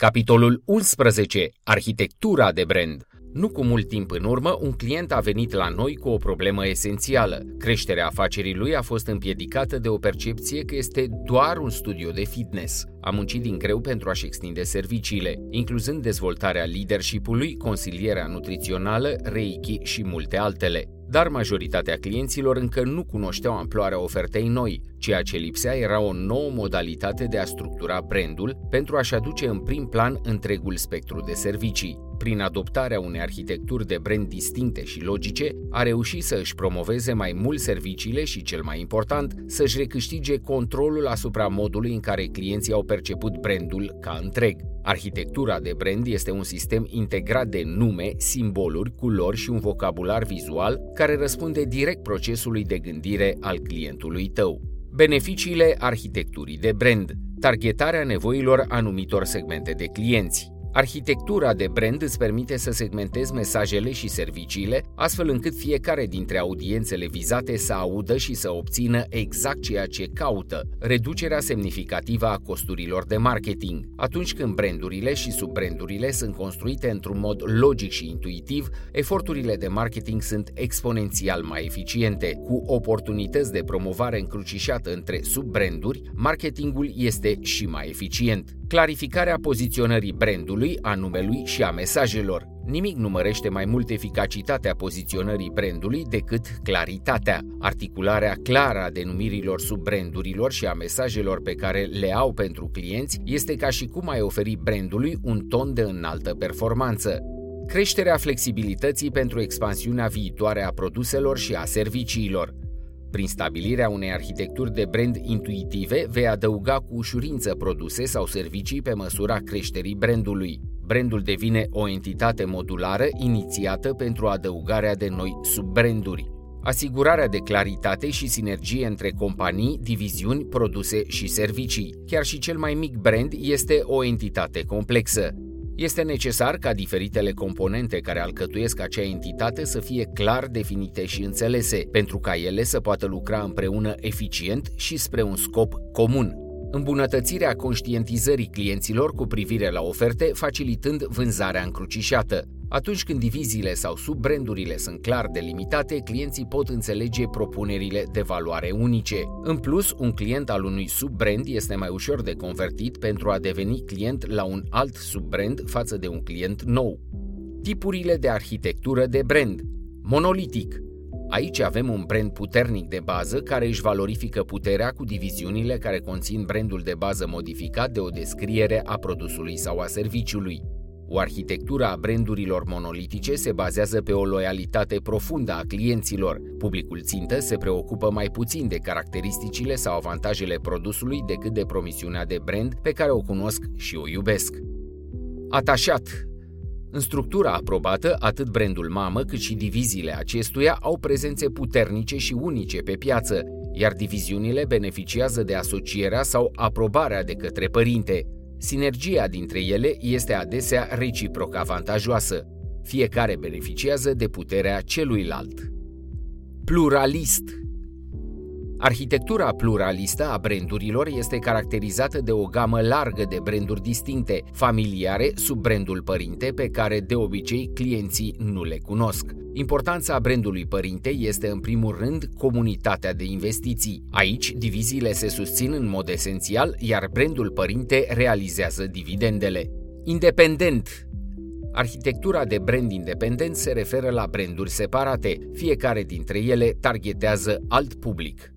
Capitolul 11. Arhitectura de brand. Nu cu mult timp în urmă, un client a venit la noi cu o problemă esențială. Creșterea afacerii lui a fost împiedicată de o percepție că este doar un studio de fitness. A muncit din greu pentru a-și extinde serviciile, incluzând dezvoltarea leadership-ului, consilierea nutrițională, reiki și multe altele dar majoritatea clienților încă nu cunoșteau amploarea ofertei noi. Ceea ce lipsea era o nouă modalitate de a structura brandul pentru a-și aduce în prim plan întregul spectru de servicii. Prin adoptarea unei arhitecturi de brand distincte și logice, a reușit să își promoveze mai mult serviciile și, cel mai important, să-și recâștige controlul asupra modului în care clienții au perceput brandul ca întreg. Arhitectura de brand este un sistem integrat de nume, simboluri, culori și un vocabular vizual care răspunde direct procesului de gândire al clientului tău. Beneficiile arhitecturii de brand targetarea nevoilor anumitor segmente de clienți, Arhitectura de brand îți permite să segmentezi mesajele și serviciile, astfel încât fiecare dintre audiențele vizate să audă și să obțină exact ceea ce caută, reducerea semnificativă a costurilor de marketing. Atunci când brandurile și subbrandurile sunt construite într-un mod logic și intuitiv, eforturile de marketing sunt exponențial mai eficiente. Cu oportunități de promovare încrucișată între subbranduri, marketingul este și mai eficient. Clarificarea poziționării brandului, a numelui și a mesajelor. Nimic nu mărește mai mult eficacitatea poziționării brandului decât claritatea. Articularea clară a denumirilor subbrandurilor și a mesajelor pe care le au pentru clienți este ca și cum ai oferi brandului un ton de înaltă performanță. Creșterea flexibilității pentru expansiunea viitoare a produselor și a serviciilor. Prin stabilirea unei arhitecturi de brand intuitive, vei adăuga cu ușurință produse sau servicii pe măsura creșterii brandului. Brandul devine o entitate modulară inițiată pentru adăugarea de noi subbranduri. Asigurarea de claritate și sinergie între companii, diviziuni, produse și servicii. Chiar și cel mai mic brand este o entitate complexă. Este necesar ca diferitele componente care alcătuiesc acea entitate să fie clar definite și înțelese, pentru ca ele să poată lucra împreună eficient și spre un scop comun. Îmbunătățirea conștientizării clienților cu privire la oferte, facilitând vânzarea încrucișată. Atunci când diviziile sau subbrandurile sunt clar delimitate, clienții pot înțelege propunerile de valoare unice. În plus, un client al unui subbrand este mai ușor de convertit pentru a deveni client la un alt subbrand față de un client nou. Tipurile de arhitectură de brand Monolitic Aici avem un brand puternic de bază care își valorifică puterea cu diviziunile care conțin brandul de bază modificat de o descriere a produsului sau a serviciului. O arhitectură a brandurilor monolitice se bazează pe o loialitate profundă a clienților. Publicul țintă se preocupă mai puțin de caracteristicile sau avantajele produsului decât de promisiunea de brand pe care o cunosc și o iubesc. Atașat în structura aprobată, atât brandul mamă cât și diviziile acestuia au prezențe puternice și unice pe piață, iar diviziunile beneficiază de asocierea sau aprobarea de către părinte. Sinergia dintre ele este adesea reciproc avantajoasă. Fiecare beneficiază de puterea celuilalt. Pluralist Arhitectura pluralistă a brandurilor este caracterizată de o gamă largă de branduri distincte, familiare sub brandul părinte pe care de obicei clienții nu le cunosc. Importanța brandului părinte este în primul rând comunitatea de investiții. Aici diviziile se susțin în mod esențial, iar brandul părinte realizează dividendele. Independent Arhitectura de brand independent se referă la branduri separate, fiecare dintre ele targetează alt public.